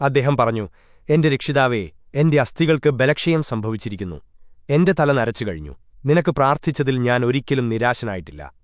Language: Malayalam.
അദ്ദേഹം പറഞ്ഞു എന്റെ രക്ഷിതാവേ എന്റെ അസ്ഥികൾക്ക് ബലക്ഷയം സംഭവിച്ചിരിക്കുന്നു. എന്റെ തല നരച്ചു കഴിഞ്ഞു. നിനക്ക് പ്രാർത്ഥിച്ചതിൽ ഞാൻ ഒരിക്കലും നിരാശനായിട്ടില്ല.